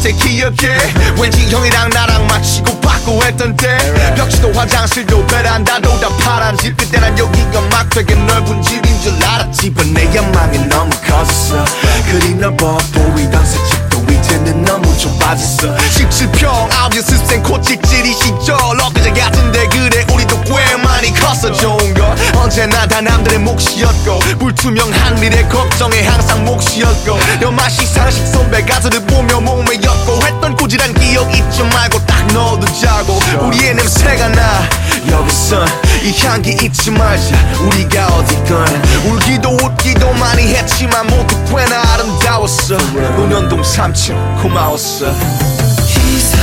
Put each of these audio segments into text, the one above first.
어제 기억해 왠지 형이랑 나랑 마치고 받고 했던 때 벽지도 화장실도 베란다도 다 파란 집. 그때 난 여기가 막 되게 넓은 집인 줄 알았지. but 내 연망이 너무 커졌어. 그리 넓어 보이던 새 집도 이제는 너무 좁아졌어. 17평 아홉 습생 코찍질이 시절 다 남들의 몫이었고 불투명한 미래 걱정에 항상 몫이었고 연마식 상식 선배 가수들 보며 목매였고 했던 꾸지란 기억 잊지 말고 딱 넣어두자고 우리의 냄새가 나. 여기선 이 향기 잊지 말자. 우리가 어디건 울기도 웃기도 많이 했지만 모두 꽤나 아름다웠어. 논현동 3층 고마웠어. 이사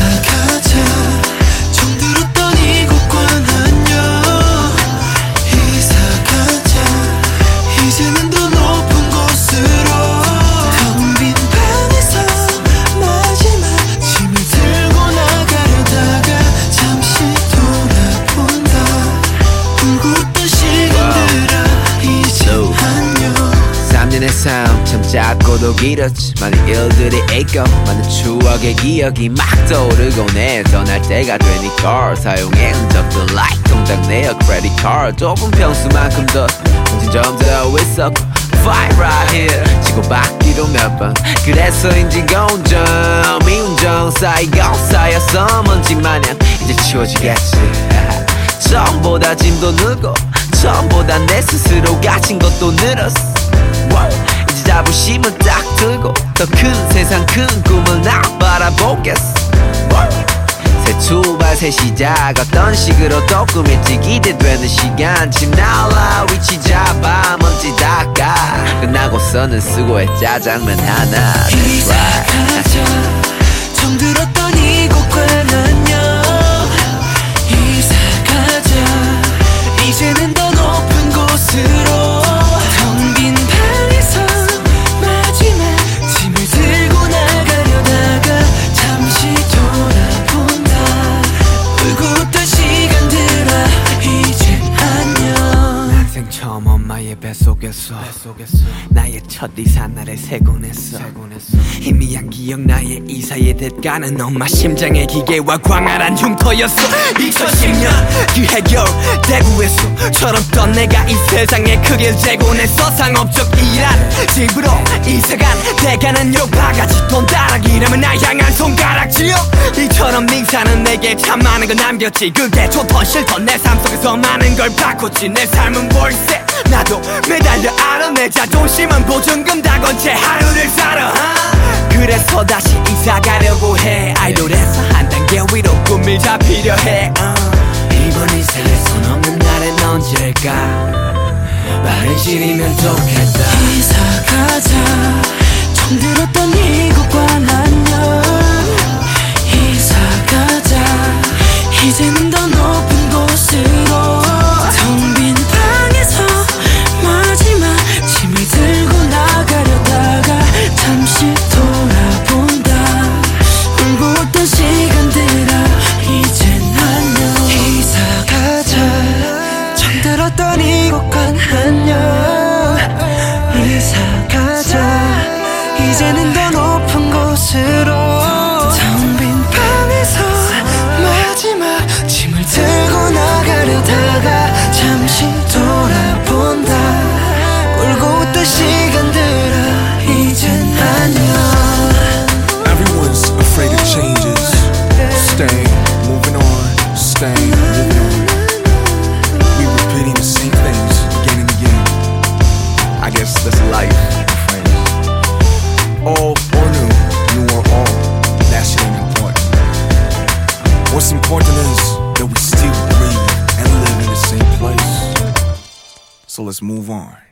참 짧고도 길었지 많은 일들이 있고 많은 추억의 기억이 막 떠오르곤 해 떠날 때가 되니까 사용해 흔적도 like 통장 내어 credit card 좁은 평수만큼 더 정신점도 있었고 fight right here 치고받기도 몇번 그래서인지 공정 미운정 쌓이고 쌓여서 먼지 마냥 이제 치워지겠지. 처음보다 짐도 늘고 처음보다 내 스스로 가진 것도 늘었어 이제 자부심은 딱 들고 더 큰 세상 큰 꿈을 나 바라보겠어. 새 출발 새 시작 어떤 식으로 또 꾸밀지 기대되는 시간 집 날라 위치 잡아 먼지 닦아 끝나고서는 수고해 짜장면 하나 That's right. 뱃속에서 나의 첫 이사 날에 세곤 했어. 희미한 기억 나의 이사의 대가는 엄마 심장의 기계와 광활한 흉터였어. 2010년 그 해결 대구에서 철없던 내가 이 세상에 크길 재곤했어. 상업적 일한 집으로 이사간 대가는 욕바가지 돈 따라기라면 나 향한 손가락질요. 이처럼 닝사는 내게 참 많은 걸 남겼지. 그게 좋던 싫던 내 삶 속에서 많은 걸 바꿨지. 내 삶은 월세 나도 매달려 알아 내 자존심은 보증금 다 건 채 하루를 살아 그래서 다시 이사 가려고 해. 아이돌에서 한 단계 위로 꿈을 잡히려 해 어. 이번 이사의 손 없는 날엔 언제일까? 말을 지르면 좋겠다. 이사 가자. 정들었던 Guess that's life, my friends. Old or new, new or old, that shit important. What's important is that we still breathe and live in the same place. So let's move on.